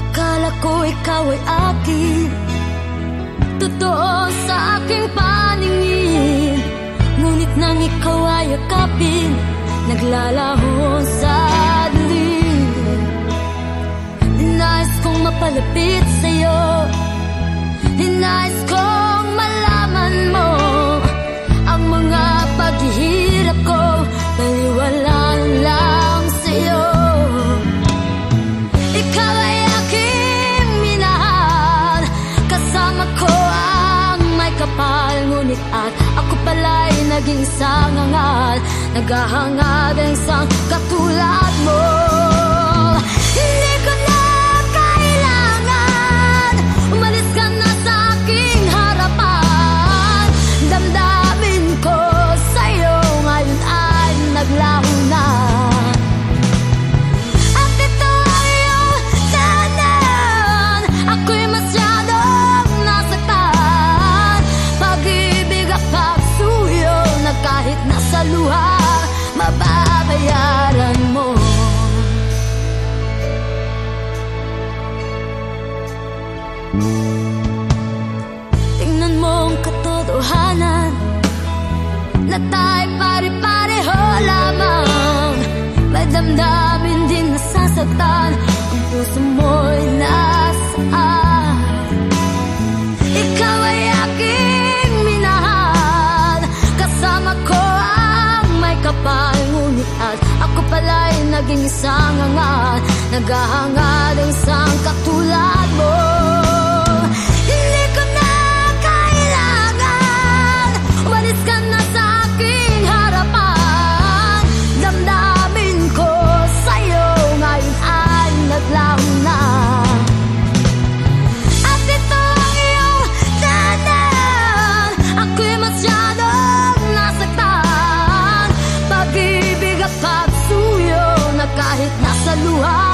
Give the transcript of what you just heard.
Akala ko ikaw ay akin. Totoo sa aking paningin. Ngunit nang ikaw ay akapin Naglalaho sa Ngunit at ako pala'y naging sangangal Naghahangad ang isang katulad mo. Hindi katotohanan Na tayo pare-pareho lamang. May damdamin din nasasaktan Ang puso mo'y nasaan. Ikaw ay aking minahal. Kasama ko ang may kapal Ngunit at ako pala'y naging isang angat Naghahanga 路啊！